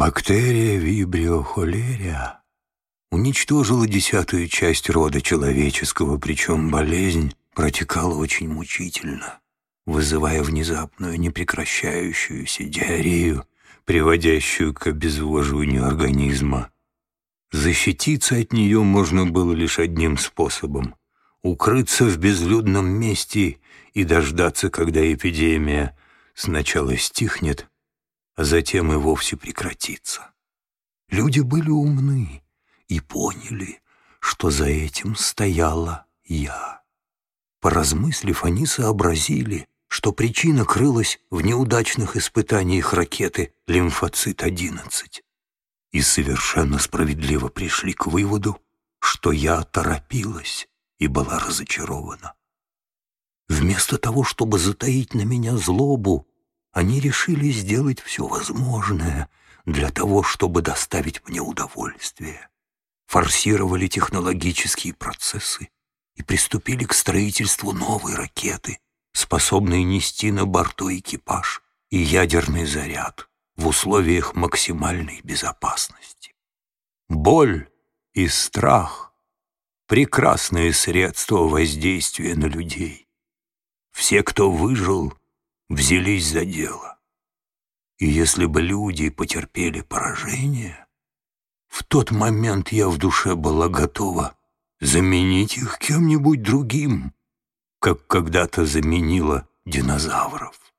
Бактерия вибрио холерия уничтожила десятую часть рода человеческого, причем болезнь протекала очень мучительно, вызывая внезапную непрекращающуюся диарею, приводящую к обезвоживанию организма. Защититься от нее можно было лишь одним способом — укрыться в безлюдном месте и дождаться, когда эпидемия сначала стихнет, а затем и вовсе прекратится. Люди были умны и поняли, что за этим стояла я. Поразмыслив, они сообразили, что причина крылась в неудачных испытаниях ракеты «Лимфоцит-11» и совершенно справедливо пришли к выводу, что я торопилась и была разочарована. Вместо того, чтобы затаить на меня злобу, они решили сделать все возможное для того, чтобы доставить мне удовольствие. Форсировали технологические процессы и приступили к строительству новой ракеты, способной нести на борту экипаж и ядерный заряд в условиях максимальной безопасности. Боль и страх — прекрасные средства воздействия на людей. Все, кто выжил, взялись за дело. И если бы люди потерпели поражение, в тот момент я в душе была готова заменить их кем-нибудь другим, как когда-то заменила динозавров.